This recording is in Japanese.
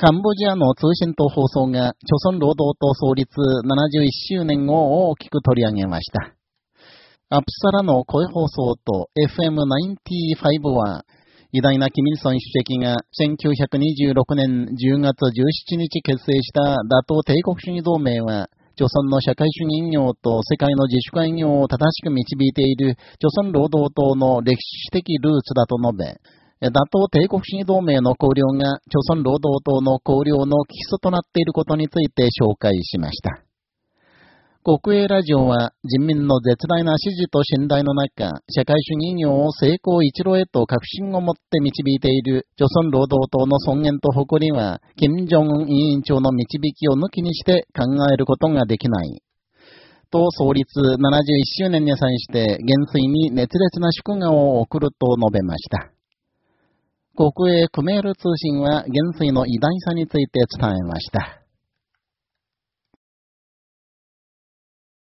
カンボジアの通信と放送が、朝鮮労働党創立71周年を大きく取り上げました。アップサラの声放送と FM95 は、偉大なキミルソン主席が1926年10月17日結成した打倒帝国主義同盟は、朝鮮の社会主義業と世界の自主会業を正しく導いている朝鮮労働党の歴史的ルーツだと述べ、打倒帝国主義同盟の綱領が、朝鮮労働党の綱領の基礎となっていることについて紹介しました。国営ラジオは人民の絶大な支持と信頼の中、社会主義業を成功一路へと確信を持って導いている朝鮮労働党の尊厳と誇りは、金正恩委員長の導きを抜きにして考えることができない。党創立71周年に際して元帥に熱烈な祝賀を送ると述べました。国営クメール通信は元帥の偉大さについて伝えました。